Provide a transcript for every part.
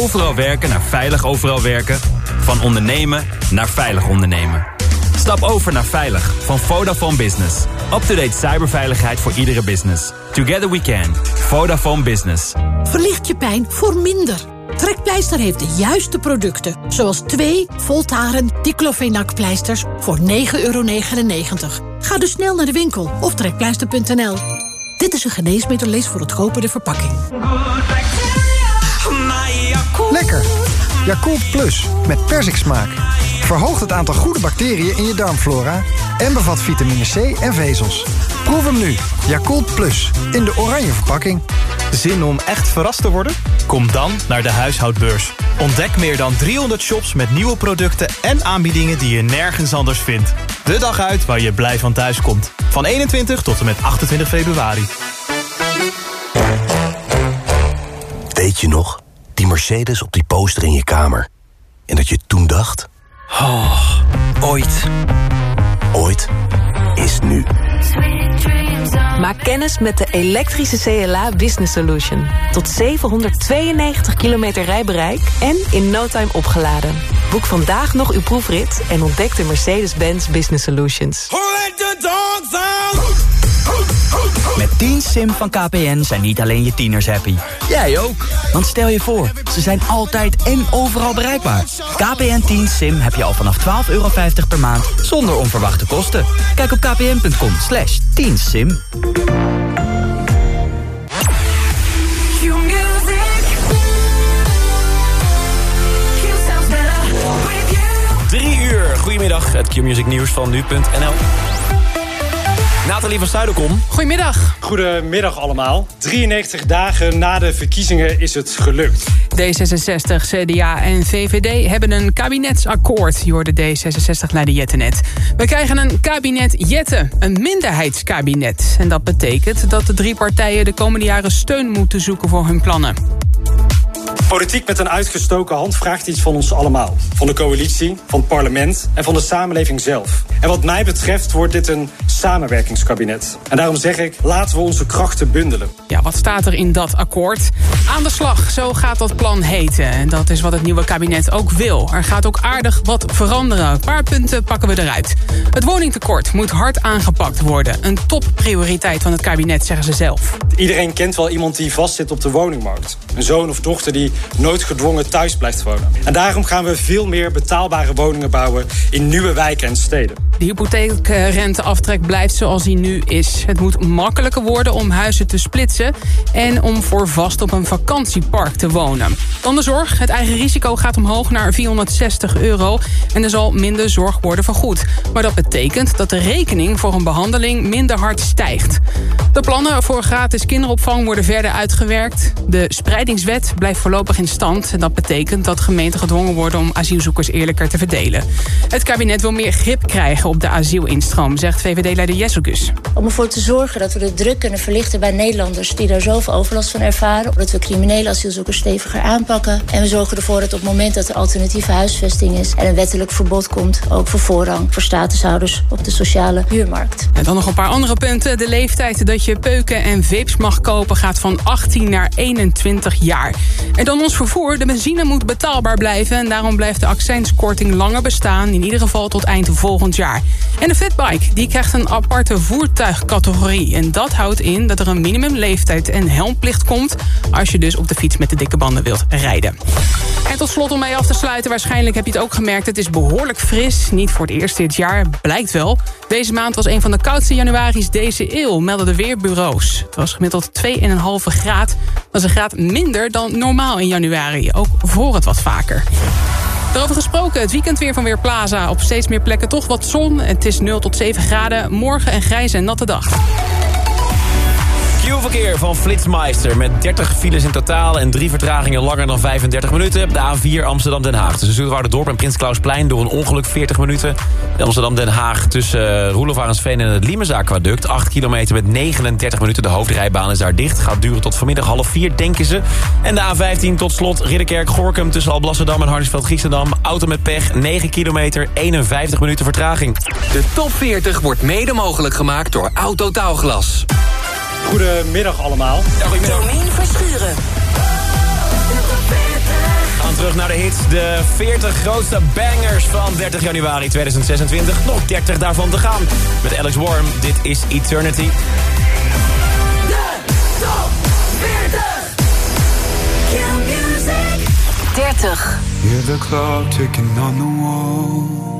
overal werken naar veilig overal werken. Van ondernemen naar veilig ondernemen. Stap over naar Veilig van Vodafone Business. Up-to-date cyberveiligheid voor iedere business. Together we can. Vodafone Business. Verlicht je pijn voor minder. Trekpleister heeft de juiste producten. Zoals twee Voltaren diclofenac-pleisters voor 9,99 euro. Ga dus snel naar de winkel of trekpleister.nl. Dit is een geneesmiddellees voor het kopen de verpakking. Lekker. Yakult Plus met persiksmaak. Verhoogt het aantal goede bacteriën in je darmflora... en bevat vitamine C en vezels. Proef hem nu. Yakult Plus. In de oranje verpakking. Zin om echt verrast te worden? Kom dan naar de huishoudbeurs. Ontdek meer dan 300 shops met nieuwe producten en aanbiedingen die je nergens anders vindt. De dag uit waar je blij van thuis komt. Van 21 tot en met 28 februari. Weet je nog? Die Mercedes op die poster in je kamer. En dat je toen dacht... Oh, ooit. Ooit is nu. Maak kennis met de elektrische CLA Business Solution. Tot 792 kilometer rijbereik en in no time opgeladen. Boek vandaag nog uw proefrit en ontdek de Mercedes-Benz Business Solutions. Met 10 sim van KPN zijn niet alleen je tieners happy. Jij ook. Want stel je voor, ze zijn altijd en overal bereikbaar. KPN 10 sim heb je al vanaf 12,50 euro per maand zonder onverwachte kosten. Kijk op kpn.com slash 10 sim. Drie uur. Goedemiddag, het Q-Music nieuws van nu.nl. Nathalie van Zuiderkom. Goedemiddag. Goedemiddag allemaal. 93 dagen na de verkiezingen is het gelukt. D66, CDA en VVD hebben een kabinetsakkoord. Je hoorde D66-leider Jette net. We krijgen een kabinet Jette, een minderheidskabinet. En dat betekent dat de drie partijen de komende jaren steun moeten zoeken voor hun plannen. Politiek met een uitgestoken hand vraagt iets van ons allemaal. Van de coalitie, van het parlement en van de samenleving zelf. En wat mij betreft wordt dit een samenwerkingskabinet. En daarom zeg ik, laten we onze krachten bundelen. Ja, wat staat er in dat akkoord? Aan de slag, zo gaat dat plan heten. En dat is wat het nieuwe kabinet ook wil. Er gaat ook aardig wat veranderen. Een paar punten pakken we eruit. Het woningtekort moet hard aangepakt worden. Een topprioriteit van het kabinet, zeggen ze zelf. Iedereen kent wel iemand die vastzit op de woningmarkt. Een zoon of dochter die noodgedwongen thuis blijft wonen. En daarom gaan we veel meer betaalbare woningen bouwen in nieuwe wijken en steden. De hypotheekrenteaftrek blijft zoals die nu is. Het moet makkelijker worden om huizen te splitsen... en om voor vast op een vakantiepark te wonen. Dan de zorg. Het eigen risico gaat omhoog naar 460 euro... en er zal minder zorg worden vergoed. Maar dat betekent dat de rekening voor een behandeling minder hard stijgt. De plannen voor gratis kinderopvang worden verder uitgewerkt. De spreidingswet blijft voorlopig in stand. En dat betekent dat gemeenten gedwongen worden om asielzoekers eerlijker te verdelen. Het kabinet wil meer grip krijgen op de asielinstroom, zegt VVD-leider Jesselgus. Om ervoor te zorgen dat we de druk kunnen verlichten bij Nederlanders die daar zoveel overlast van ervaren. Dat we criminele asielzoekers steviger aanpakken. En we zorgen ervoor dat op het moment dat er alternatieve huisvesting is en een wettelijk verbod komt, ook voor voorrang voor statushouders op de sociale huurmarkt. En dan nog een paar andere punten. De leeftijd dat je peuken en vapes mag kopen gaat van 18 naar 21 jaar. En dan ons vervoer. De benzine moet betaalbaar blijven. En daarom blijft de accijnskorting langer bestaan. In ieder geval tot eind volgend jaar. En de fatbike die krijgt een aparte voertuigcategorie. En dat houdt in dat er een minimumleeftijd en helmplicht komt... als je dus op de fiets met de dikke banden wilt rijden. En tot slot om mee af te sluiten. Waarschijnlijk heb je het ook gemerkt. Het is behoorlijk fris. Niet voor het eerst dit jaar. Blijkt wel. Deze maand was een van de koudste januari's deze eeuw. Melden de weerbureaus. Het was gemiddeld 2,5 graad. Dat is een graad minder dan normaal in januari. Ook voor het wat vaker. Daarover gesproken, het weekend weer van Weerplaza. Op steeds meer plekken toch wat zon. Het is 0 tot 7 graden. Morgen een grijze en natte dag. Q-verkeer van Flitsmeister met 30 files in totaal... en drie vertragingen langer dan 35 minuten. De A4 Amsterdam-Den Haag tussen Dorp en Prins Klausplein... door een ongeluk 40 minuten. De Amsterdam-Den Haag tussen uh, Roelofarensveen en het Liemensaquaduct. 8 kilometer met 39 minuten. De hoofdrijbaan is daar dicht. Gaat duren tot vanmiddag half 4, denken ze. En de A15 tot slot Ridderkerk-Gorkum tussen Alblasserdam en Harnisveld-Giessendam. Auto met pech, 9 kilometer, 51 minuten vertraging. De top 40 wordt mede mogelijk gemaakt door Autotaalglas. Goedemiddag allemaal. Ja, goedemiddag. Domien Verschuren. terug naar de hits. De 40 grootste bangers van 30 januari 2026. Nog 30 daarvan te gaan. Met Alex Worm, dit is Eternity. De top 40. Q Music. 30. Hear the clock ticking on the wall.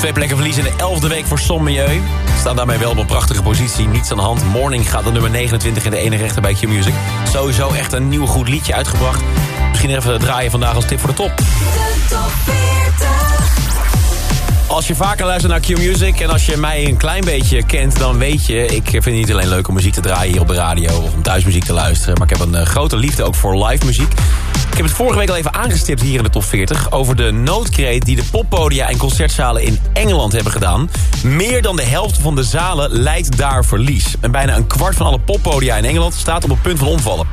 Twee plekken verliezen in de elfde week voor Som Milieu. Staan daarmee wel op een prachtige positie. Niets aan de hand. Morning gaat de nummer 29 in de ene rechter bij Q-Music. Sowieso echt een nieuw goed liedje uitgebracht. Misschien even draaien vandaag als tip voor de top. Als je vaker luistert naar Q-Music en als je mij een klein beetje kent... dan weet je, ik vind het niet alleen leuk om muziek te draaien hier op de radio... of om thuismuziek te luisteren, maar ik heb een eh, grote liefde ook voor live muziek. Ik heb het vorige week al even aangestipt hier in de top 40... over de noodkreet die de poppodia en concertzalen in Engeland hebben gedaan. Meer dan de helft van de zalen leidt daar verlies. En bijna een kwart van alle poppodia in Engeland staat op het punt van omvallen.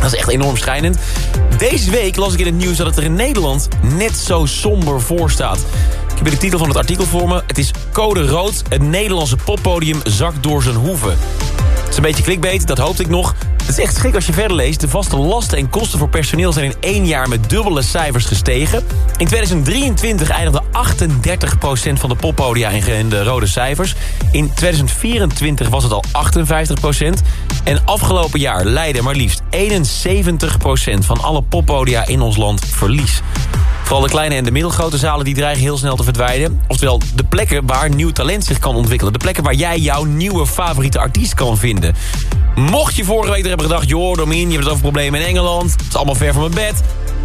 Dat is echt enorm schrijnend. Deze week las ik in het nieuws dat het er in Nederland net zo somber voor staat. Ik heb de titel van het artikel voor me. Het is Code Rood. Het Nederlandse poppodium zakt door zijn hoeven. Het is een beetje clickbait, dat hoopte ik nog. Het is echt schrik als je verder leest. De vaste lasten en kosten voor personeel zijn in één jaar met dubbele cijfers gestegen. In 2023 eindigde 38% van de poppodia in de rode cijfers. In 2024 was het al 58%. En afgelopen jaar leidde maar liefst 71% van alle poppodia in ons land verlies. Vooral de kleine en de middelgrote zalen die dreigen heel snel te verdwijnen. Oftewel de plekken waar nieuw talent zich kan ontwikkelen. De plekken waar jij jouw nieuwe favoriete artiest kan vinden. Mocht je vorige week er hebben gedacht... joh, Domien, je hebt het over problemen in Engeland. Het is allemaal ver van mijn bed.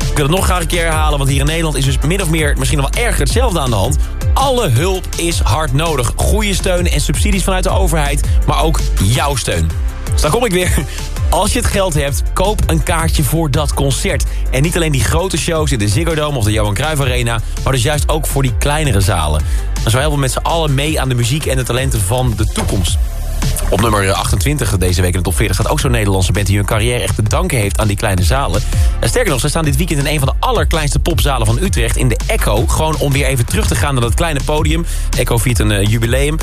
Ik wil het nog graag een keer herhalen, want hier in Nederland is dus min of meer misschien nog wel erger hetzelfde aan de hand. Alle hulp is hard nodig. Goede steun en subsidies vanuit de overheid, maar ook jouw steun. Dus daar kom ik weer. Als je het geld hebt, koop een kaartje voor dat concert. En niet alleen die grote shows in de Ziggo Dome of de Johan Cruijff Arena... maar dus juist ook voor die kleinere zalen. Dan zo helpen we met z'n allen mee aan de muziek en de talenten van de toekomst. Op nummer 28 deze week in de top 40 staat ook zo'n Nederlandse band... die hun carrière echt te danken heeft aan die kleine zalen. En sterker nog, ze staan dit weekend in een van de allerkleinste popzalen van Utrecht... in de Echo. Gewoon om weer even terug te gaan naar dat kleine podium. Echo viert een uh, jubileum.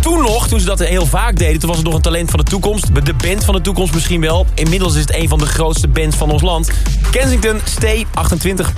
Toen nog, toen ze dat heel vaak deden... toen was het nog een talent van de toekomst. De band van de toekomst misschien wel. Inmiddels is het een van de grootste bands van ons land. Kensington, Stay 28.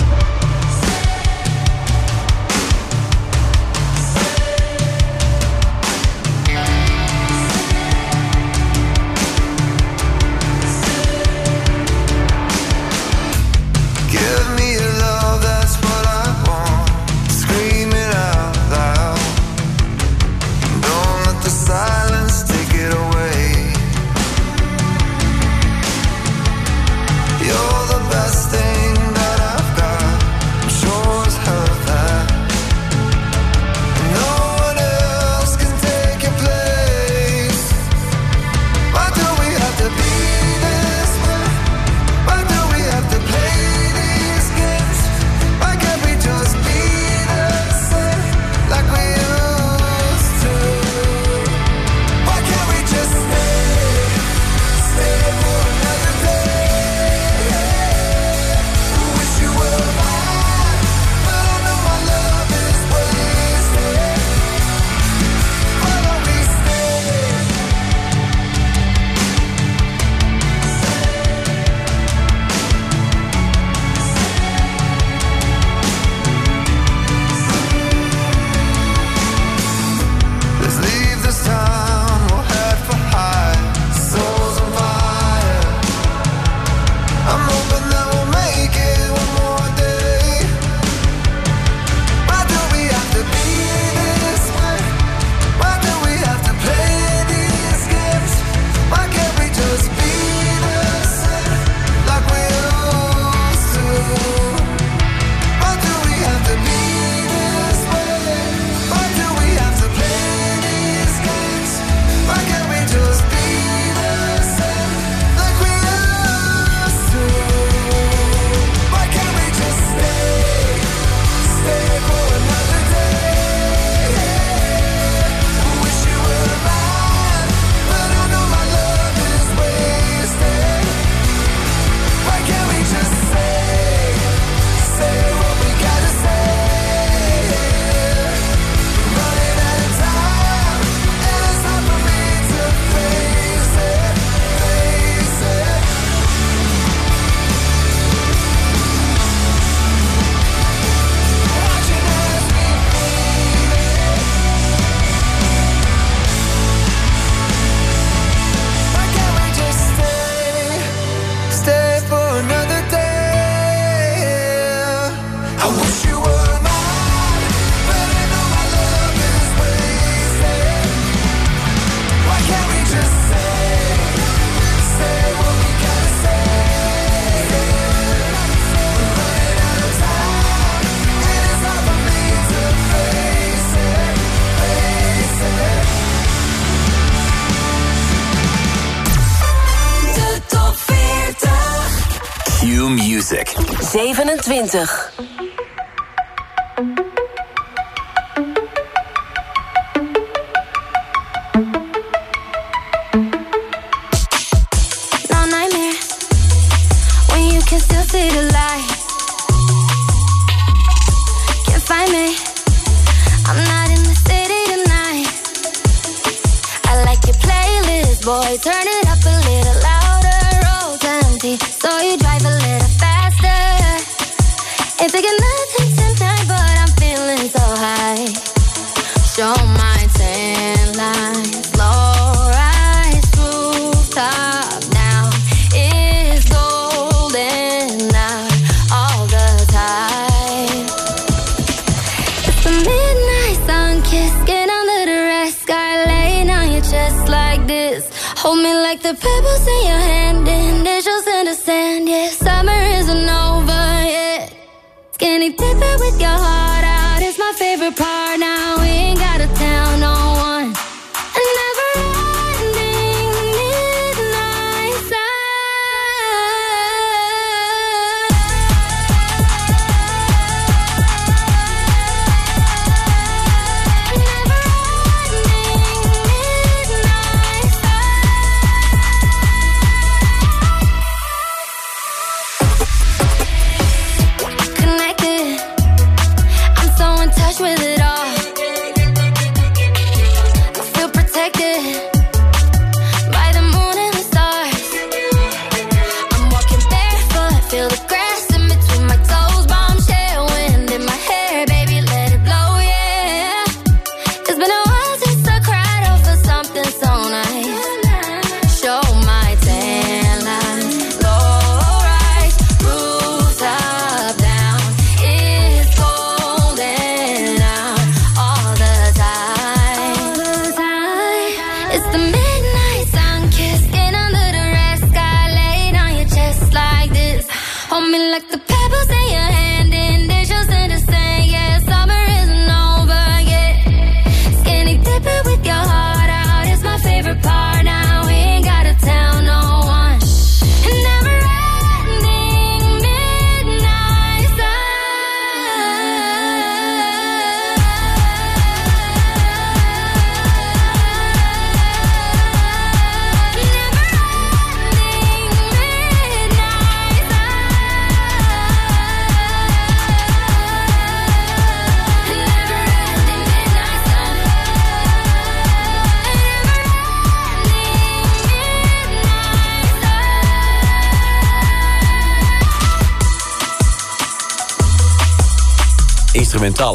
27.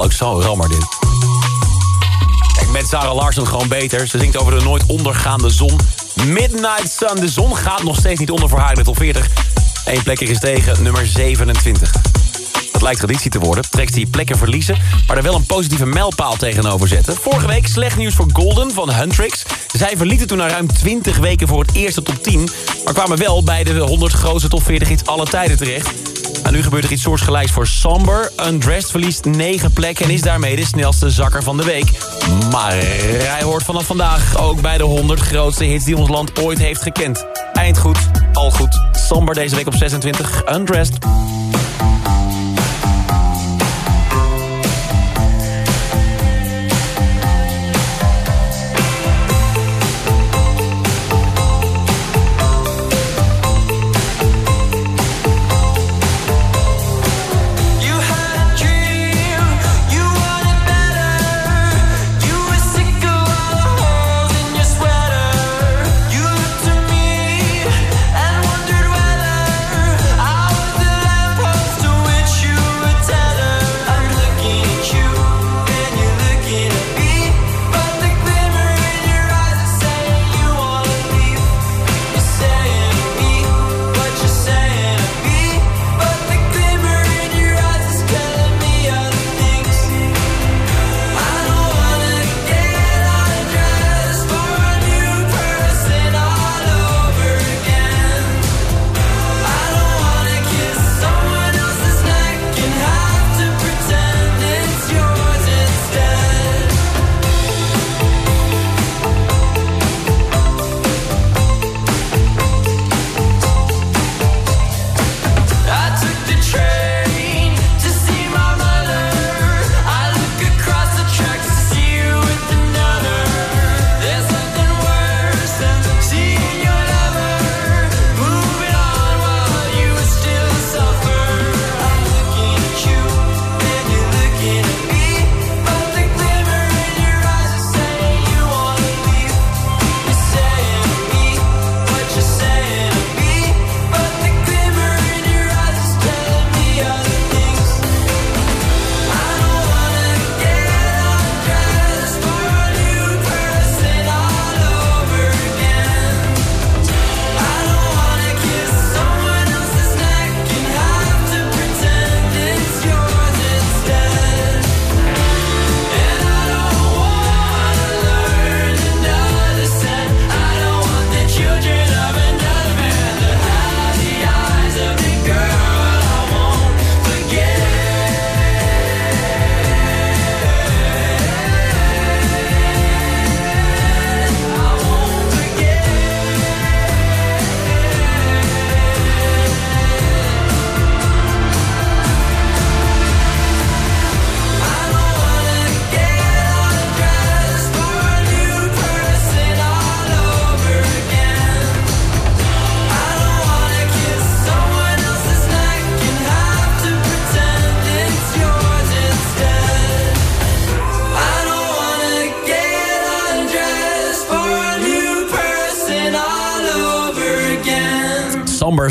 Ook zo rammer dit. Kijk, met Sarah Larsen gewoon beter. Ze zingt over de nooit ondergaande zon. Midnight Sun. De zon gaat nog steeds niet onder voor haar in de top 40. Eén plek is tegen, nummer 27. Dat lijkt traditie te worden. Tracks die plekken verliezen, maar er wel een positieve mijlpaal tegenover zetten. Vorige week slecht nieuws voor Golden van Huntrix. Zij verlieten toen na ruim 20 weken voor het eerste top 10... maar kwamen wel bij de 100 grootste top 40 hits alle tijden terecht. En nu gebeurt er iets soortgelijks voor Somber. Undressed verliest 9 plekken en is daarmee de snelste zakker van de week. Maar hij hoort vanaf vandaag ook bij de 100 grootste hits die ons land ooit heeft gekend. Eind goed, al goed. Somber deze week op 26, Undressed.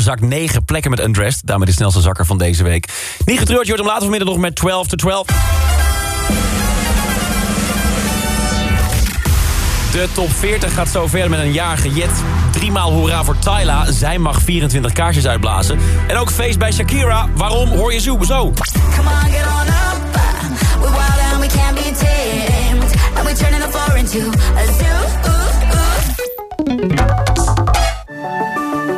Samber zakt 9 plekken met Undressed. Daarmee de snelste zakker van deze week. Niet getreurd, je hoort hem later vanmiddag nog met 12 to 12. De top 40 gaat zo verder met een jarige jet. Driemaal hoera voor Tyla. Zij mag 24 kaarsjes uitblazen. En ook feest bij Shakira. Waarom hoor je zo? zo.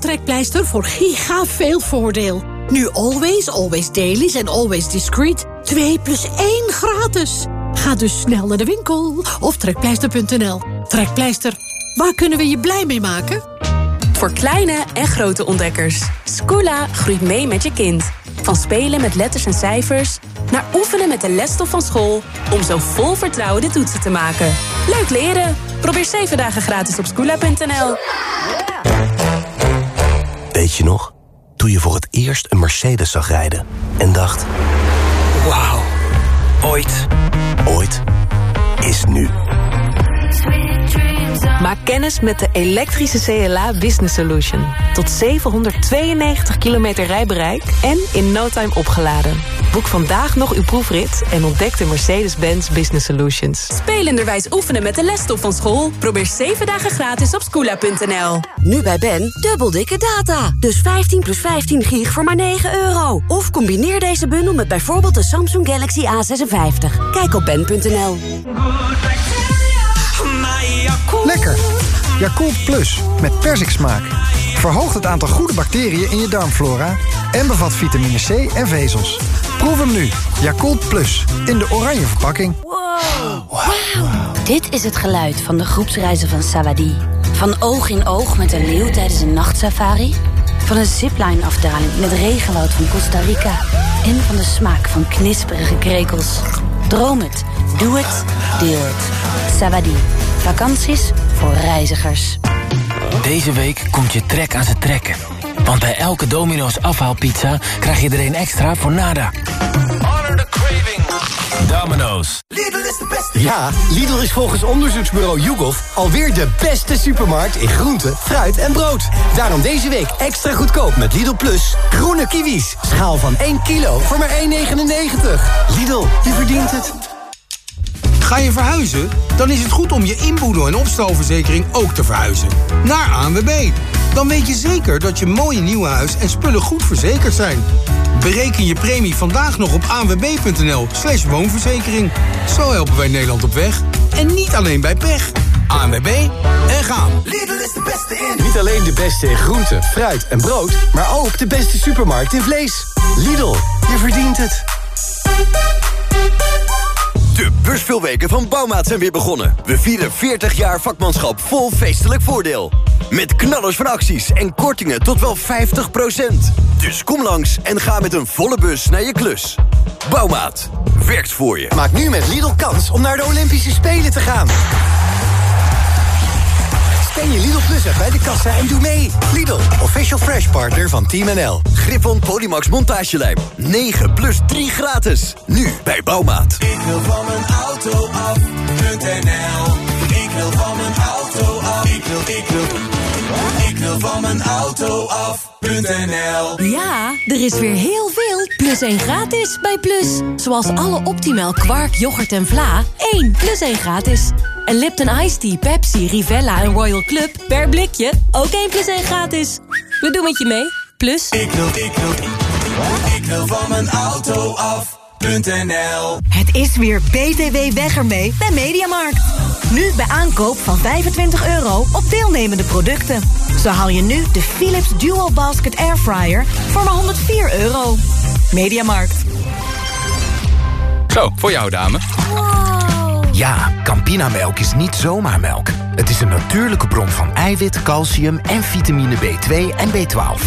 Trekpleister voor giga veel voordeel. Nu Always, Always Dailies en Always Discreet. 2 plus 1 gratis. Ga dus snel naar de winkel of trekpleister.nl. Trekpleister, waar kunnen we je blij mee maken? Voor kleine en grote ontdekkers. Scoola groeit mee met je kind. Van spelen met letters en cijfers... naar oefenen met de lesstof van school... om zo vol vertrouwen de toetsen te maken. Leuk leren. Probeer 7 dagen gratis op scoola.nl. Weet je nog? Toen je voor het eerst een Mercedes zag rijden en dacht... Wauw, ooit. Ooit is nu. Maak kennis met de elektrische CLA Business Solution. Tot 792 kilometer rijbereik en in no time opgeladen. Boek vandaag nog uw proefrit en ontdek de Mercedes-Benz Business Solutions. Spelenderwijs oefenen met de lesstof van school? Probeer 7 dagen gratis op scoola.nl. Nu bij Ben, dubbel dikke data. Dus 15 plus 15 gig voor maar 9 euro. Of combineer deze bundel met bijvoorbeeld de Samsung Galaxy A56. Kijk op ben.nl. Lekker. Yakult Plus met persiksmaak. Verhoogt het aantal goede bacteriën in je darmflora en bevat vitamine C en vezels. Proef hem nu. Yakult Plus in de oranje verpakking. Dit is het geluid van de groepsreizen van Savadi. Van oog in oog met een leeuw tijdens een nachtsafari. Van een zipline-afdaling in het regenwoud van Costa Rica. En van de smaak van knisperige krekels. Droom het, doe het, deel het. Savadi. Vakanties voor reizigers. Deze week komt je trek aan zijn trekken. Want bij elke Domino's afhaalpizza krijg je er een extra voor nada. Domino's. Lidl is de beste. Ja, Lidl is volgens onderzoeksbureau YouGov alweer de beste supermarkt in groente, fruit en brood. Daarom deze week extra goedkoop met Lidl Plus. Groene kiwis. Schaal van 1 kilo voor maar 1,99. Lidl, je verdient het. Ga je verhuizen? Dan is het goed om je inboedel- en opstalverzekering ook te verhuizen. Naar ANWB. Dan weet je zeker dat je mooie nieuwe huis en spullen goed verzekerd zijn. Bereken je premie vandaag nog op anwb.nl slash woonverzekering. Zo helpen wij Nederland op weg. En niet alleen bij pech. ANWB en gaan. Lidl is de beste in. Niet alleen de beste in groente, fruit en brood, maar ook de beste supermarkt in vlees. Lidl, je verdient het. De beursveelweken van Bouwmaat zijn weer begonnen. We vieren 40 jaar vakmanschap vol feestelijk voordeel. Met knallers van acties en kortingen tot wel 50%. Dus kom langs en ga met een volle bus naar je klus. Bouwmaat. Werkt voor je. Maak nu met Lidl kans om naar de Olympische Spelen te gaan. Scan je Lidl Plus app bij de kassa en doe mee. Lidl, official fresh partner van Team NL. Grifon Polymax montagelijm. 9 plus 3 gratis. Nu bij Bouwmaat. Ik wil van mijn auto af.nl Ik wil van mijn auto af. Ik wil, ik wil, wil van mijn auto af.nl Ja, er is weer heel veel plus 1 gratis bij Plus. Zoals alle Optimal kwark, yoghurt en vla. 1 plus 1 gratis. En Lipton Ice Tea, Pepsi, Rivella en Royal Club per blikje ook 1 plus 1 gratis. We doen met je mee. Plus. Ik wil, ik wil, ik wil van mijn auto Het is weer BTW weg ermee bij Mediamarkt. Nu bij aankoop van 25 euro op deelnemende producten. Zo haal je nu de Philips Dual Basket Airfryer voor maar 104 euro. Mediamarkt. Zo, voor jou dame. Ja, Campinamelk is niet zomaar melk. Het is een natuurlijke bron van eiwit, calcium en vitamine B2 en B12.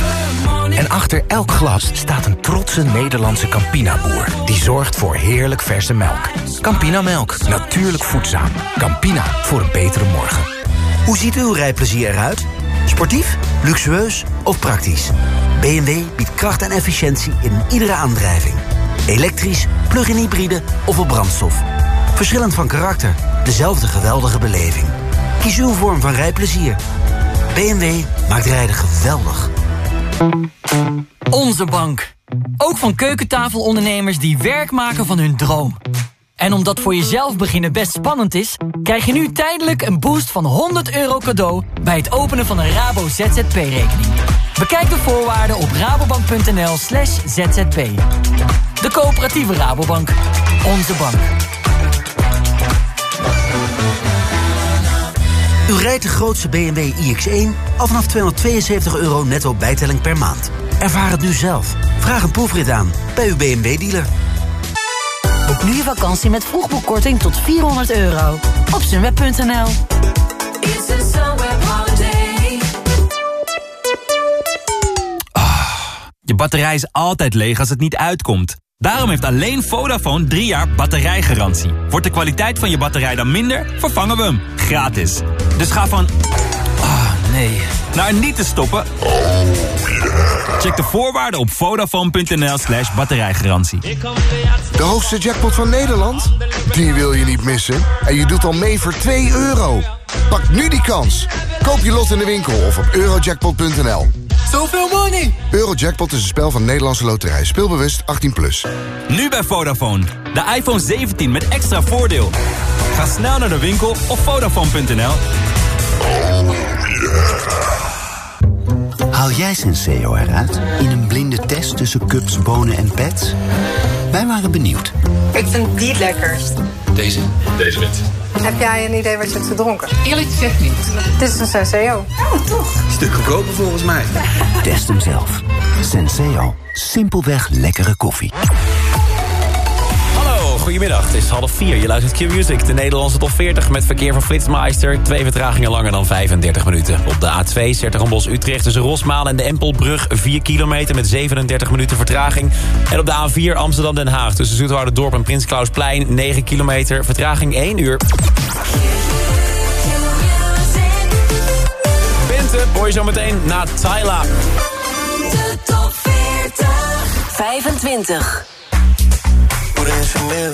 En achter elk glas staat een trotse Nederlandse Campina-boer... die zorgt voor heerlijk verse melk. Campinamelk, natuurlijk voedzaam. Campina, voor een betere morgen. Hoe ziet uw rijplezier eruit? Sportief, luxueus of praktisch? BMW biedt kracht en efficiëntie in iedere aandrijving. Elektrisch, plug-in hybride of op brandstof. Verschillend van karakter, dezelfde geweldige beleving. Kies uw vorm van rijplezier. BMW maakt rijden geweldig. Onze bank. Ook van keukentafelondernemers die werk maken van hun droom. En omdat voor jezelf beginnen best spannend is... krijg je nu tijdelijk een boost van 100 euro cadeau... bij het openen van een Rabo ZZP-rekening. Bekijk de voorwaarden op rabobank.nl slash zzp. De coöperatieve Rabobank. Onze bank. U rijdt de grootste BMW iX1 al vanaf 272 euro netto bijtelling per maand. Ervaar het nu zelf. Vraag een proefrit aan bij uw BMW-dealer. Boek nu je vakantie met vroegboekkorting tot 400 euro. Op sunweb.nl Je batterij is altijd leeg als het niet uitkomt. Daarom heeft alleen Vodafone 3 jaar batterijgarantie. Wordt de kwaliteit van je batterij dan minder, vervangen we hem. Gratis. Dus ga van... Ah, nee. Naar niet te stoppen. Check de voorwaarden op vodafone.nl slash batterijgarantie. De hoogste jackpot van Nederland? Die wil je niet missen. En je doet al mee voor 2 euro. Pak nu die kans. Koop je lot in de winkel of op eurojackpot.nl. Zoveel money! Eurojackpot is een spel van Nederlandse Loterij. Speelbewust 18+. Plus. Nu bij Vodafone. De iPhone 17 met extra voordeel. Ga snel naar de winkel of vodafone.nl. Haal jij Senseo eruit in een blinde test tussen cups, bonen en pets? Wij waren benieuwd. Ik vind die het lekkerst. Deze? Deze wit. Heb jij een idee wat je hebt gedronken? Eerlijk gezegd niet. Dit is een Senseo. Oh, toch? Stuk goedkoper volgens mij. Test hem zelf. Senseo. Simpelweg lekkere koffie. Goedemiddag. Het is half vier. Je luistert Q-Music, de Nederlandse top 40... met verkeer van Flitsmeister. Twee vertragingen langer dan 35 minuten. Op de A2 Sertogenbos-Utrecht tussen Rosmalen en de Empelbrug... 4 kilometer met 37 minuten vertraging. En op de A4 Amsterdam-Den Haag tussen Zoeterwoude-Dorp en Prins Klausplein... 9 kilometer, vertraging 1 uur. Bente hoor je zo meteen na Tyla. De top 40. 25. Put in Chanel.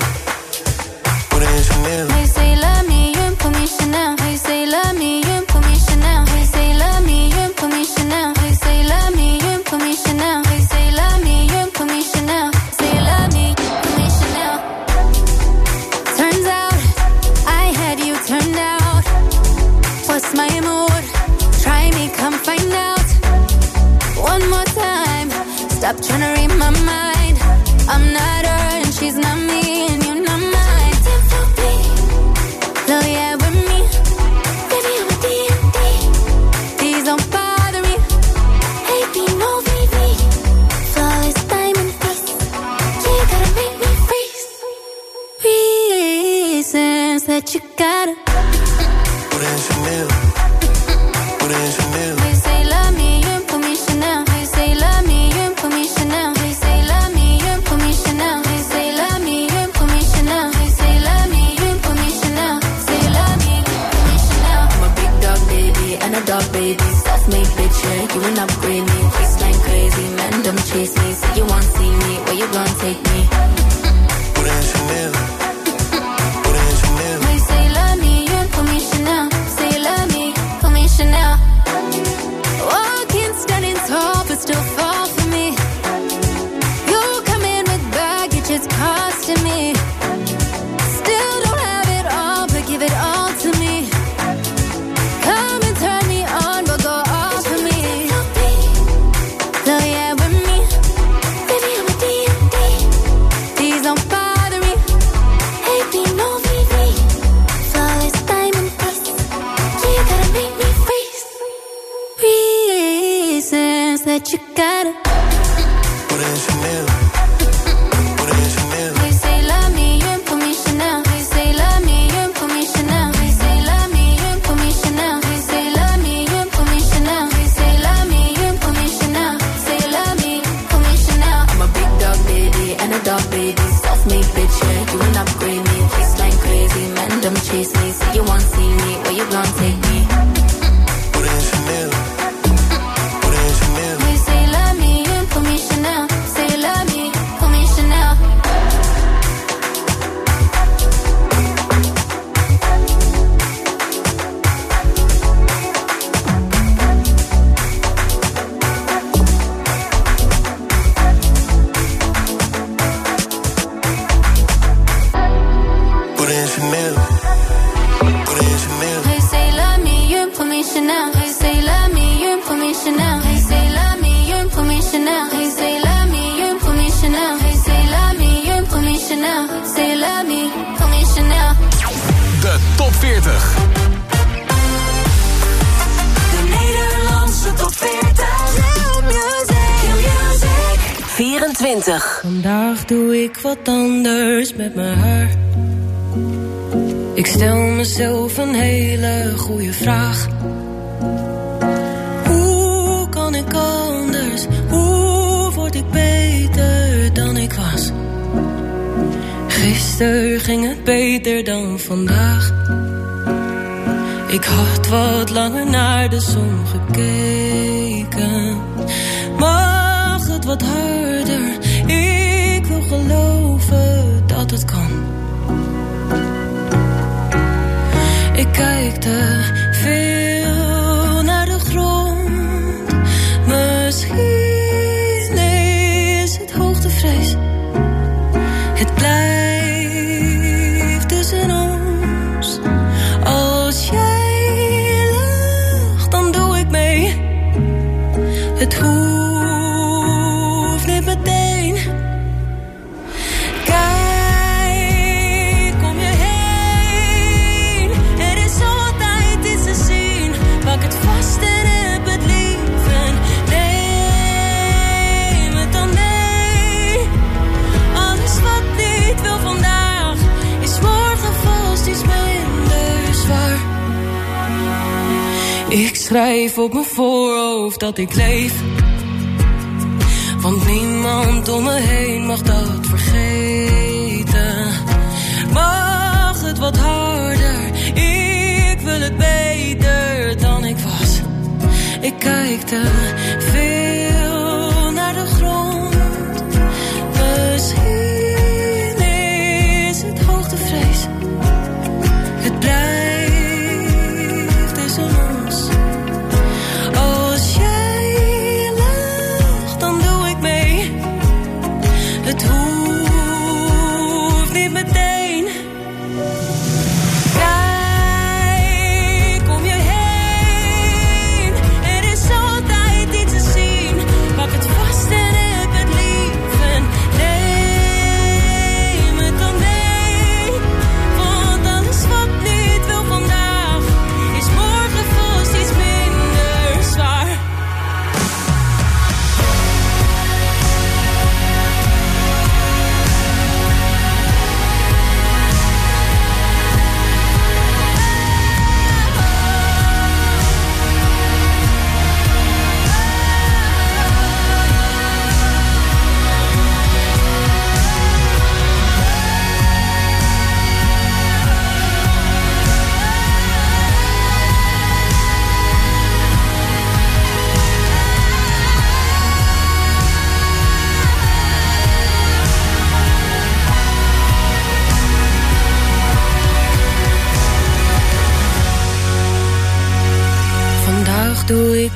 Put in Chanel. They say love me, put me Chanel. They say love me, put me Chanel. They say love me, put me Chanel. They say love me, put me Chanel. Say you love me, put me Chanel. Turns out I had you turned out. What's my mood? Try me, come find out. One more time. Stop trying to read my mind. Wat anders met mijn haar. Ik stel mezelf een hele goede vraag. Hoe kan ik anders? Hoe word ik beter dan ik was? Gisteren ging het beter dan vandaag. Ik had wat langer naar de zon gekeken. Dat kan. Ik kijk te Ik schrijf op mijn voorhoofd dat ik leef. Want niemand om me heen mag dat vergeten. Mag het wat harder, ik wil het beter dan ik. Ik kijk te veel naar de grond. Misschien is het hoogtevrees. Het blijft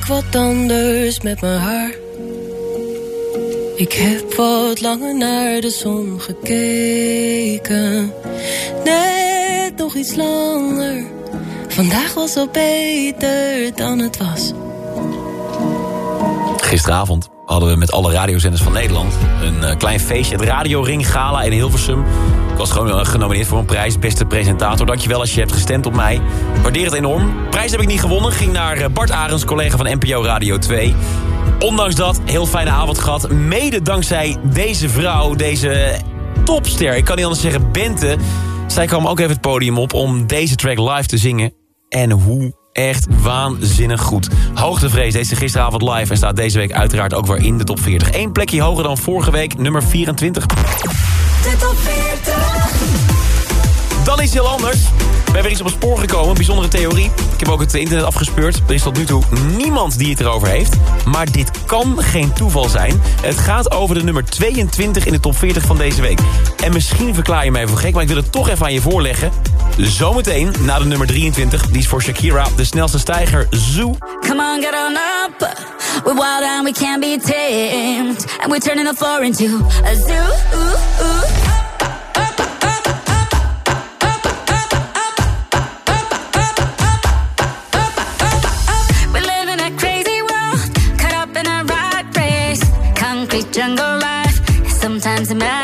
wat anders met mijn haar. Ik heb wat langer naar de zon gekeken. Net nog iets langer. Vandaag was al beter dan het was. Gisteravond hadden we met alle radiozenders van Nederland... een eh, klein feestje, het Radio Ring Gala in Hilversum. Ik was gewoon eh, genomineerd voor een prijs, beste presentator. Dankjewel als je hebt gestemd op mij. Waardeer het enorm. Prijs heb ik niet gewonnen. Ging naar eh, Bart Arends, collega van NPO Radio 2. Ondanks dat, heel fijne avond gehad. Mede dankzij deze vrouw, deze topster. Ik kan niet anders zeggen, Bente. Zij kwam ook even het podium op om deze track live te zingen. En hoe echt waanzinnig goed. Hoogtevrees deed ze gisteravond live... en staat deze week uiteraard ook weer in de top 40. Eén plekje hoger dan vorige week, nummer 24. De top 40. Dan is heel anders. We hebben iets op het spoor gekomen, een bijzondere theorie. Ik heb ook het internet afgespeurd. Er is tot nu toe niemand die het erover heeft. Maar dit kan geen toeval zijn. Het gaat over de nummer 22 in de top 40 van deze week. En misschien verklaar je mij voor gek, maar ik wil het toch even aan je voorleggen. Zometeen, na de nummer 23, die is voor Shakira, de snelste stijger, Zoo. Come on, get on up. We're wild and we can't be tamed. And we're turning the floor into a zoo. We jungle life, sometimes a mad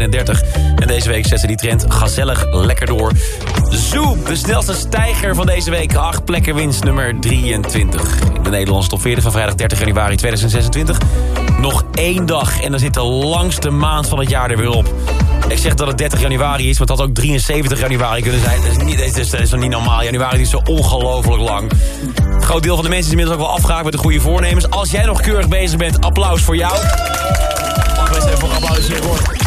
31. En deze week zet ze die trend gezellig lekker door. Zoo, de snelste stijger van deze week. Acht plekken winst, nummer 23. In de Nederlandse top 40 van vrijdag 30 januari 2026. Nog één dag en dan zit de langste maand van het jaar er weer op. Ik zeg dat het 30 januari is, want dat had ook 73 januari kunnen zijn. Dat is, niet, dat is, dat is nog niet normaal. Januari is zo ongelooflijk lang. Een groot deel van de mensen is inmiddels ook wel afgehaakt met de goede voornemens. Als jij nog keurig bezig bent, applaus voor jou. Mag even voor applaus.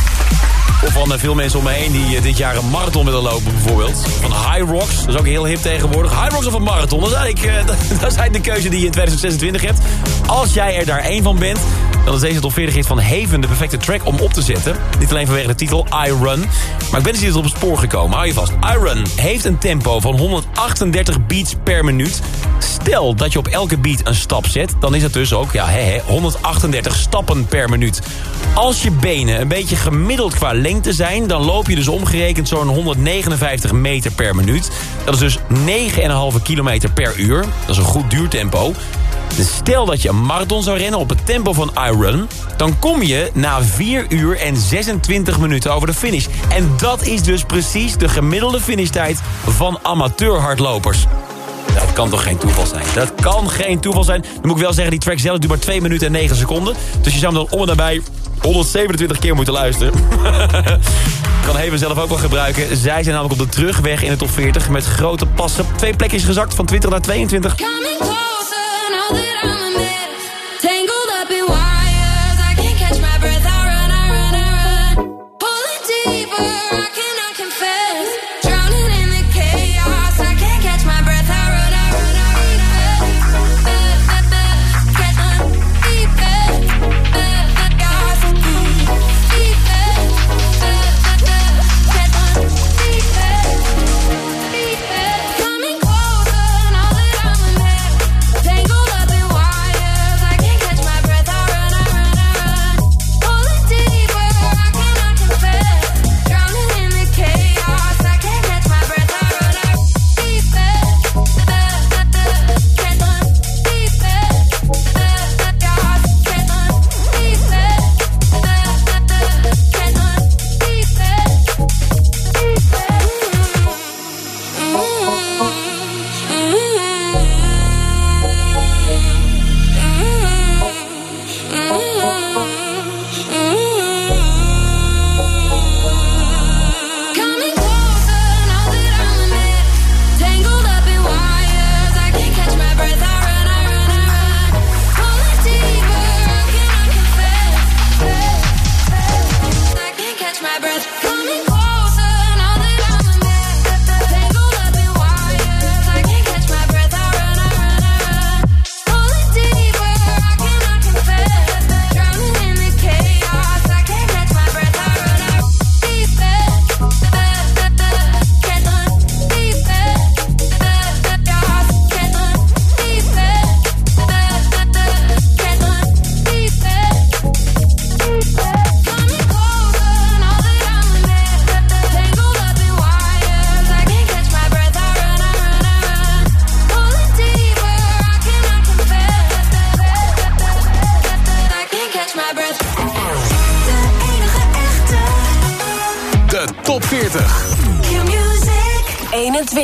Of van veel mensen om me heen die eh, dit jaar een marathon willen lopen bijvoorbeeld. Van High Rocks, dat is ook heel hip tegenwoordig. High Rocks of een marathon, dat is eigenlijk, eh, dat, is de keuze die je in 2026 hebt. Als jij er daar één van bent, dan is deze top 40 hit van Haven de perfecte track om op te zetten. Niet alleen vanwege de titel I Run, maar ik ben dus op het spoor gekomen. Hou je vast. I Run heeft een tempo van 138 beats per minuut. Stel dat je op elke beat een stap zet, dan is het dus ook ja, he, he, 138 stappen per minuut. Als je benen een beetje gemiddeld qua lengte zijn... dan loop je dus omgerekend zo'n 159 meter per minuut. Dat is dus 9,5 kilometer per uur. Dat is een goed duurtempo. Dus stel dat je een marathon zou rennen op het tempo van iRun... dan kom je na 4 uur en 26 minuten over de finish. En dat is dus precies de gemiddelde finishtijd van amateurhardlopers. Kan toch geen toeval zijn? Dat kan geen toeval zijn. Dan moet ik wel zeggen, die track zelf duurt maar 2 minuten en 9 seconden. Dus je zou hem dan om en nabij 127 keer moeten luisteren. kan Heven zelf ook wel gebruiken. Zij zijn namelijk op de terugweg in de top 40 met grote passen. Twee plekjes gezakt van 20 naar 22.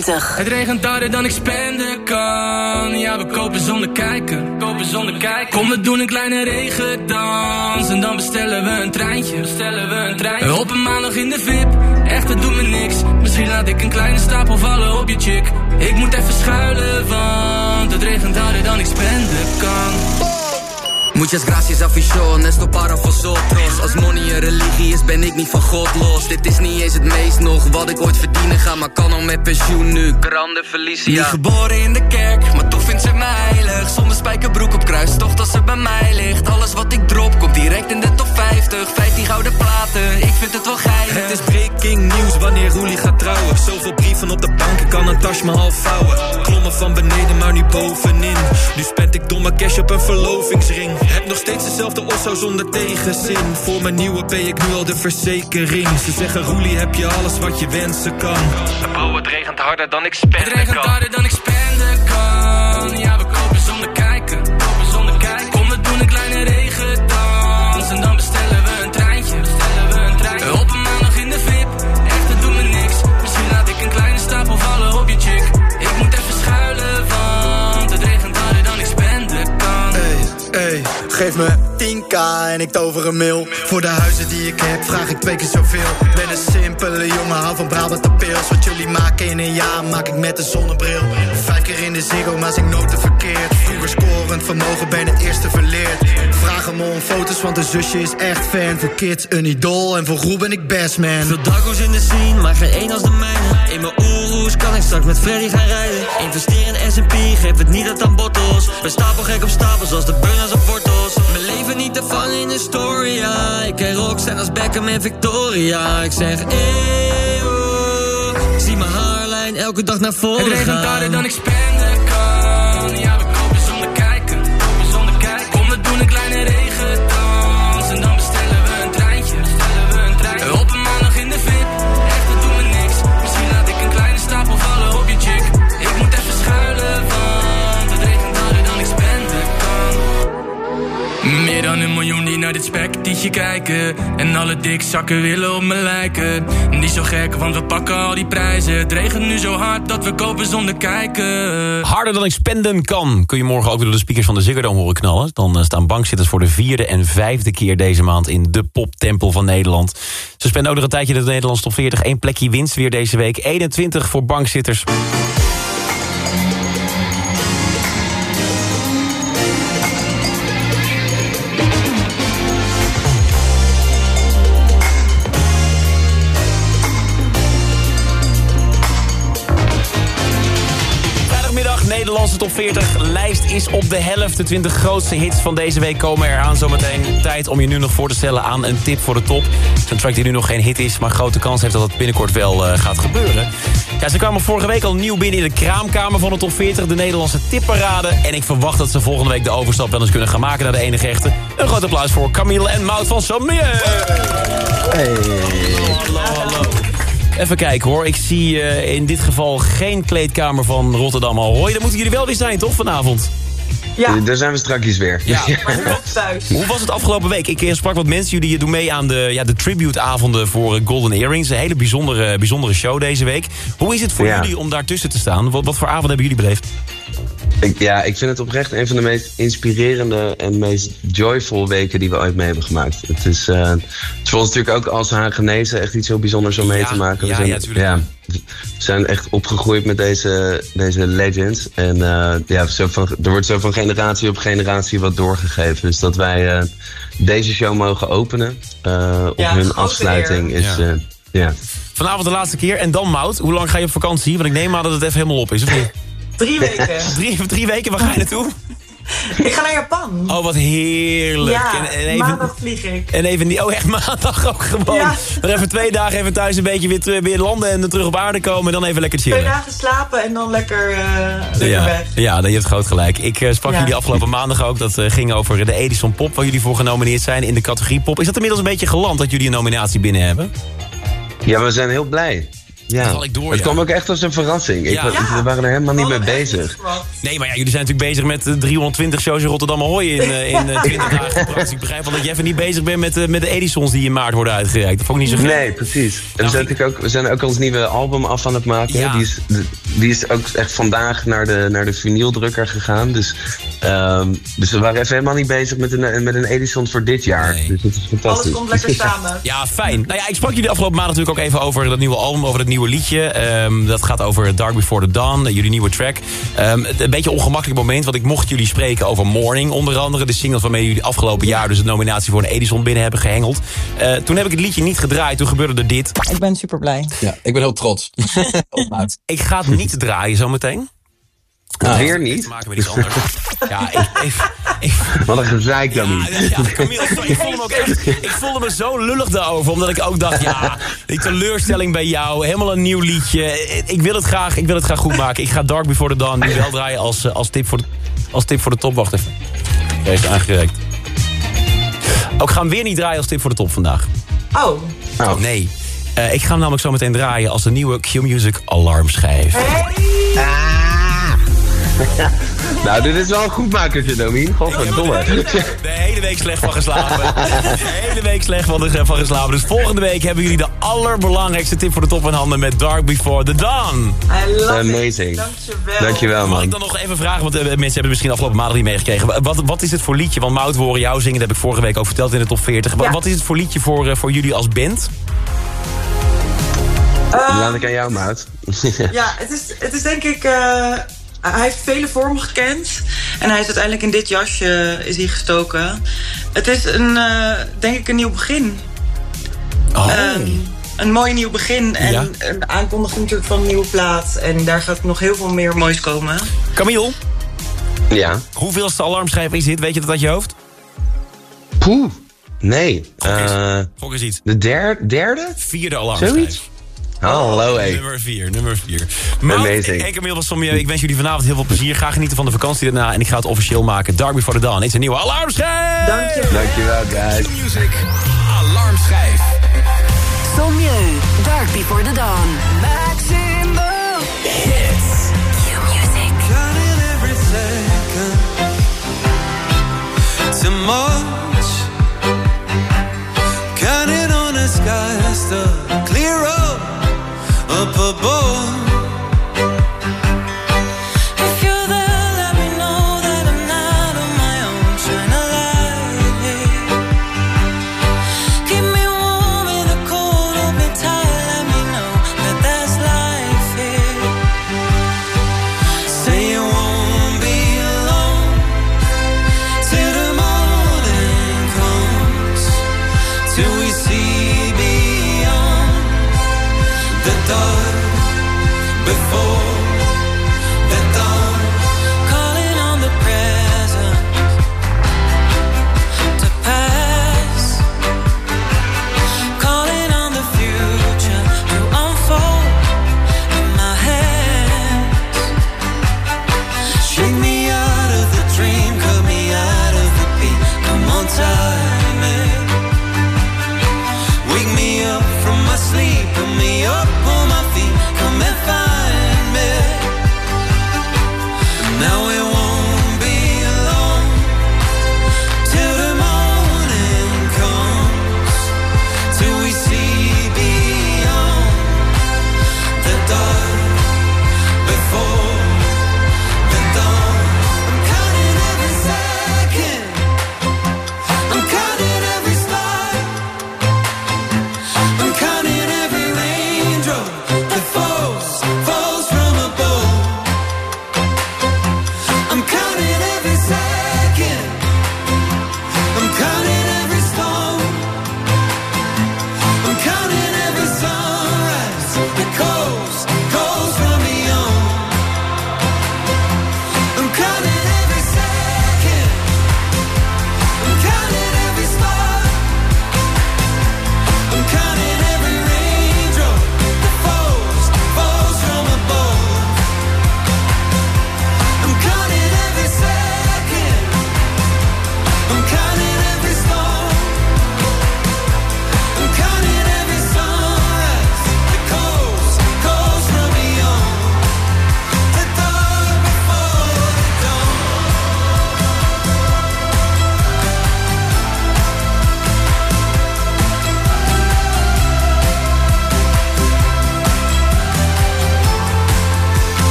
21. Het regent harder dan ik spenden kan. Ja, we kopen zonder kijken. Kopen zonder kijken. Kom, we doen een kleine regendans. En dan bestellen we een treintje. Bestellen we een treintje. Op een maandag in de VIP. Echt, het doet me niks. Misschien laat ik een kleine stapel vallen op je chick. Ik moet even schuilen, want het regent harder dan ik spenden kan. Muchas gracias, afición, esto para vosotros. Als money een religie is, ben ik niet van God los. Dit is niet eens het meest nog wat ik ooit verdienen ga, maar kan al met pensioen nu. Grande Felicia. Niet geboren in de kerk, vindt ze mij heilig. Zonder spijkerbroek op kruis, toch dat ze bij mij ligt. Alles wat ik drop, komt direct in de top 50. 15 gouden platen, ik vind het wel geinig. Het is breaking news wanneer Roelie gaat trouwen. Zoveel brieven op de bank, ik kan een tas me half vouwen. Klommen van beneden, maar nu bovenin. Nu spend ik domme cash op een verlovingsring. Heb nog steeds dezelfde osso zonder tegenzin. Voor mijn nieuwe ben ik nu al de verzekering. Ze zeggen Roelie, heb je alles wat je wensen kan. Bro, het regent harder dan ik spenden kan. Me 10k en ik tover een mil. Voor de huizen die ik heb, vraag ik twee keer zoveel. Ben een simpele jongen, hou van Brabant de pils. Wat jullie maken in een jaar, maak ik met een zonnebril. Vijf keer in de ziggo, maar zing noten verkeerd. Vroeger scorend vermogen, ben het eerste verleerd. Vraag hem om foto's, want de zusje is echt fan. Voor kids een idool en voor Roel ben ik best man. Veel dago's in de scene, maar geen één als de mijne. In mijn oeroes kan ik straks met Freddy gaan rijden. Investeer in S&P, geef het niet uit aan bottles. Ben stapel gek op stapels als de burners op wortels. Leven niet te vangen in de story, ja. Ik ken Roxanne als Beckham en Victoria. Ik zeg eeuw. Ik zie mijn haarlijn elke dag naar voren Het regent harder dan ik spenden naar dit spektietje kijken. En alle dikzakken willen op me lijken. Niet zo gek, want we pakken al die prijzen. Het regent nu zo hard dat we kopen zonder kijken. Harder dan ik spenden kan. Kun je morgen ook door de speakers van de Ziggo Dome horen knallen. Dan eh, staan bankzitters voor de vierde en vijfde keer deze maand... in de poptempel van Nederland. Ze spenden ook nog een tijdje de Nederlandse top 40. Eén plekje winst weer deze week. 21 voor bankzitters. Top 40 lijst is op de helft. De 20 grootste hits van deze week komen eraan zometeen. Tijd om je nu nog voor te stellen aan een tip voor de top. Zo'n track die nu nog geen hit is, maar grote kans heeft dat het binnenkort wel eh, gaat gebeuren. Ja, ze kwamen vorige week al nieuw binnen in de kraamkamer van de top 40, de Nederlandse tipparade. En ik verwacht dat ze volgende week de overstap wel eens kunnen gaan maken naar de enige echte. Een groot applaus voor Camille en Mout van Samir. Hey. Hallo, hallo. Even kijken hoor, ik zie eh, in dit geval geen kleedkamer van Rotterdam Ahoy. Dan moeten jullie wel weer zijn, toch, vanavond? Ja. Daar zijn we strakjes weer. Ja, Hoe was het afgelopen week? Ik eh, sprak wat mensen, jullie doen mee aan de, ja, de tribute-avonden voor eh, Golden Earrings. Een hele bijzondere, bijzondere show deze week. Hoe is het voor Ja. jullie om daartussen te staan? Wat, wat voor avond hebben jullie beleefd? Ik, ja, ik vind het oprecht een van de meest inspirerende en meest joyful weken die we ooit mee hebben gemaakt. Het is, eh, het is voor ons natuurlijk ook als Hagenese echt iets heel bijzonders om mee te maken. ja, we, zijn, ja, we zijn echt opgegroeid met deze, deze legends. En eh, ja, zo van, er wordt zo van generatie op generatie wat doorgegeven. Dus dat wij eh, deze show mogen openen op Ja, hun afsluiting eer. is... Ja. ja. Vanavond de laatste keer en dan Mout. Hoe lang ga je op vakantie? Want ik neem aan dat het even helemaal op is, of niet? Drie weken. drie, drie weken, waar ga je naartoe? Ik ga naar Japan. Oh, wat heerlijk. Ja, en, en even, maandag vlieg ik. En even niet, oh echt maandag ook gewoon. Ja. Dan even twee dagen even thuis een beetje weer, weer landen en dan terug op aarde komen en dan even lekker Twee chillen. dagen slapen en dan lekker, eh lekker Ja, weg. ja, je hebt groot gelijk. Ik eh, sprak Ja. jullie afgelopen maandag ook. Dat eh, ging over de Edison Pop, waar jullie voor genomineerd zijn in de categorie Pop. Is dat inmiddels een beetje geland dat jullie een nominatie binnen hebben? Ja, we zijn heel blij. Ja. Dat had ik door, het ja. kwam ook echt als een verrassing. Ik, Ja. wa- Ja. We waren er helemaal niet mee bezig. Nee, maar ja, jullie zijn natuurlijk bezig met eh, 320 shows in Rotterdam Ahoy in, eh, in eh, 20 dagen gebracht. Dus ik begrijp wel dat je even niet bezig bent met, eh, met de Edisons die in maart worden uitgereikt. Dat vond ik niet zo gek. Nee, precies. En we, zijn natuurlijk ook, we zijn ook ons nieuwe album af aan het maken. Die, is, die is ook echt vandaag naar de, naar de vinyldrukker gegaan. Dus, ehm, dus we waren even helemaal niet bezig met een, met een Edison voor dit jaar. Dus dat is fantastisch. Ja, fijn. Nou ja, ik sprak jullie afgelopen maand natuurlijk ook even over dat nieuwe album, over het nieuwe liedje. Ehm, dat gaat over Dark Before the Dawn, eh, jullie nieuwe track. Ehm, een beetje een ongemakkelijk moment, want ik mocht jullie spreken over Morning, onder andere. De single waarmee jullie afgelopen jaar dus de nominatie voor een Edison binnen hebben gehengeld. Eh, toen heb ik het liedje niet gedraaid, toen gebeurde er dit. Ik ben super blij. Ja, ik ben heel trots. ik ga het niet draaien zometeen. Ah, weer niet? Maken we iets anders. Ja, ik, ik, Wat een gezeik dan niet. ja, Camille, ik voelde me ook echt, ik voelde me zo lullig daarover. Omdat ik ook dacht, ja, die teleurstelling bij jou. Helemaal een nieuw liedje. Ik wil het graag, ik wil het graag goed maken. Ik ga Dark Before the Dawn nu wel draaien als, eh, als, tip, voor de, als tip voor de top. Wacht even. Deze aangereikt. Ook ik ga hem weer niet draaien als tip voor de top vandaag. Oh. Oh, nee. Eh, ik ga hem namelijk zo meteen draaien als de nieuwe Q-Music alarmschijf. Nou, dit is wel een goedmakertje, Domien. Godverdomme. De hele week slecht van geslapen. De hele week slecht van, van geslapen. Dus volgende week hebben jullie de allerbelangrijkste tip voor de top in handen met Dark Before the Dawn. I love Amazing. Dankjewel. Dankjewel, Mag ik man. dan nog even vragen, want eh, mensen hebben het misschien afgelopen maandag niet meegekregen. Wat, wat is het voor liedje? Want Mout, we horen jou zingen, dat heb ik vorige week ook verteld in de top 40. Wat, Ja. wat is het voor liedje voor, eh, voor jullie als band? Laat ik aan jou, maat. Ja, het is, het is denk ik... eh, hij heeft vele vormen gekend. En hij is uiteindelijk in dit jasje is hij gestoken. Het is een, eh, denk ik, een nieuw begin. Ehm, een mooi nieuw begin. En Ja. een aankondiging natuurlijk van een nieuwe plaat. En daar gaat nog heel veel meer moois komen. Camille, Ja. hoeveelste alarmschijf is dit? Weet je dat uit je hoofd? Poeh. Nee. eh, Gok eens iets. de der, derde? Vierde alarmschijf. Zoiets? Hallo, hé. Nummer 4, nummer 4. Amazing. En Camille was van je. Ik wens jullie vanavond heel veel plezier. Ga genieten van de vakantie daarna. En ik ga het officieel maken. Darby voor the Dawn is een nieuwe alarmschijf. Dank je. Dank je wel, guys. Q Music. Alarmschijf. Sommieu. Dark Before the Dawn. Maximum hits. Q Music. Counting every second. Too much. Counting on the sky stuck. up above.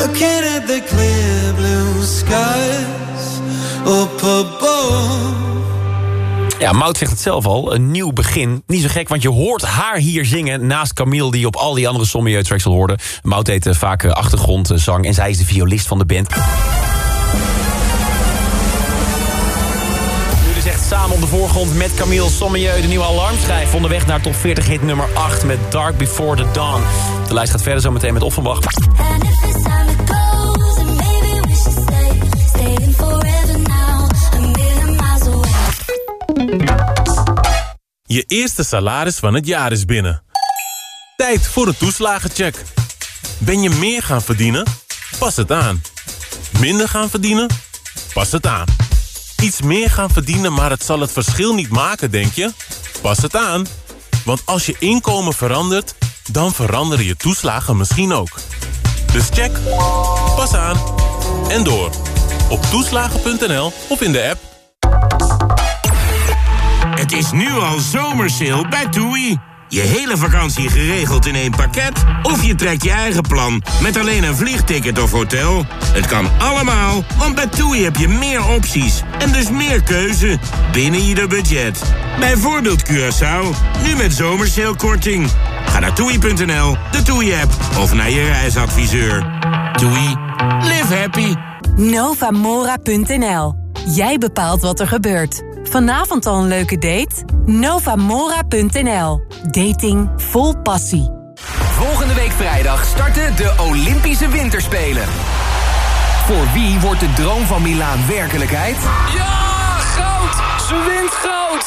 Looking at the clear blue skies up above. Ja, Mout zegt het zelf al, een nieuw begin. Niet zo gek, want je hoort haar hier zingen... naast Camille, die op al die andere Sommieu-tracks al hoorde. Mout deed eh, vaak eh, achtergrondzang en zij is de violist van de band. Samen op de voorgrond met Camille Sommieu... de nieuwe alarmschijf onderweg naar top 40 hit nummer 8... met Dark Before the Dawn. De lijst gaat verder zometeen met Offenbach. Je eerste salaris van het jaar is binnen. Tijd voor een toeslagencheck. Ben je meer gaan verdienen? Pas het aan. Minder gaan verdienen? Pas het aan. Iets meer gaan verdienen, maar het zal het verschil niet maken, denk je? Pas het aan. Want als je inkomen verandert, dan veranderen je toeslagen misschien ook. Dus check, pas aan en door. Op toeslagen.nl of in de app. Het is nu al zomersale bij TUI. Je hele vakantie geregeld in één pakket? Of je trekt je eigen plan met alleen een vliegticket of hotel? Het kan allemaal, want bij TUI heb je meer opties en dus meer keuze binnen ieder budget. Bijvoorbeeld Curaçao, nu met zomersale-korting. Ga naar toei.nl, de TUI-app of naar je reisadviseur. TUI, live happy. Novamora.nl. Jij bepaalt wat er gebeurt. Vanavond al een leuke date? Novamora.nl. Dating vol passie. Volgende week vrijdag starten de Olympische Winterspelen. Voor wie wordt de droom van Milaan werkelijkheid? Ja,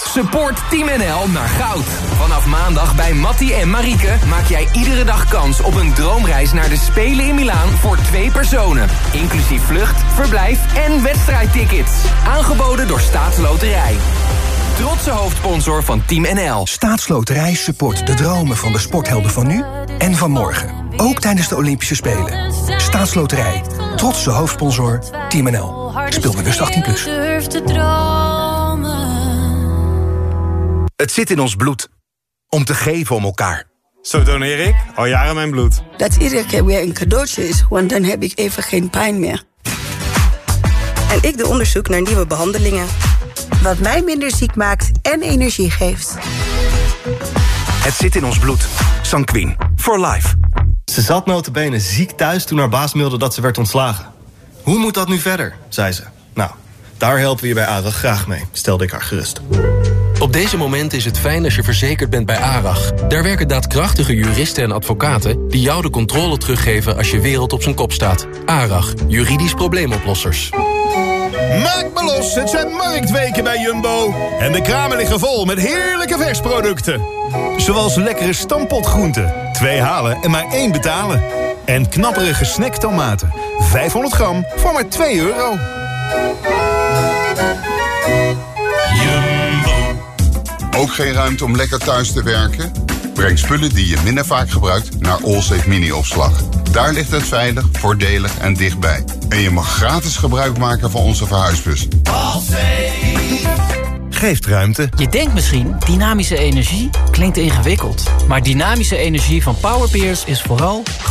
Support Team NL naar goud. Vanaf maandag bij Mattie en Marieke maak jij iedere dag kans op een droomreis naar de Spelen in Milaan voor twee personen. Inclusief vlucht, verblijf en wedstrijdtickets. Aangeboden door Staatsloterij. Trotse hoofdsponsor van Team NL. Staatsloterij support de dromen van de sporthelden van nu en van morgen. Ook tijdens de Olympische Spelen. Staatsloterij. Trotse hoofdsponsor Team NL. Speel bewust 18+. Plus. Het zit in ons bloed. Om te geven om elkaar. Zo doneer ik al jaren mijn bloed. Dat iedere keer weer een cadeautje is, want dan heb ik even geen pijn meer. En ik doe onderzoek naar nieuwe behandelingen. Wat mij minder ziek maakt en energie geeft. Het zit in ons bloed. Sanquin. For life. Ze zat notabene ziek thuis toen haar baas mailde dat ze werd ontslagen. Hoe moet dat nu verder, zei ze. Nou, daar helpen we je bij ARAG graag mee, stelde ik haar gerust. Op deze moment is het fijn als je verzekerd bent bij ARAG. Daar werken daadkrachtige juristen en advocaten... die jou de controle teruggeven als je wereld op zijn kop staat. ARAG, juridisch probleemoplossers. Maak me los, het zijn marktweken bij Jumbo. En de kramen liggen vol met heerlijke versproducten. Zoals lekkere stampotgroenten. Twee halen en maar één betalen. En knapperige snacktomaten. 500 gram voor maar 2 euro. Ook geen ruimte om lekker thuis te werken? Breng spullen die je minder vaak gebruikt naar Allsafe Mini-opslag. Daar ligt het veilig, voordelig en dichtbij. En je mag gratis gebruik maken van onze verhuisbus. Geeft ruimte. Je denkt misschien, dynamische energie klinkt ingewikkeld. Maar dynamische energie van Powerpeers is vooral gemakkelijk.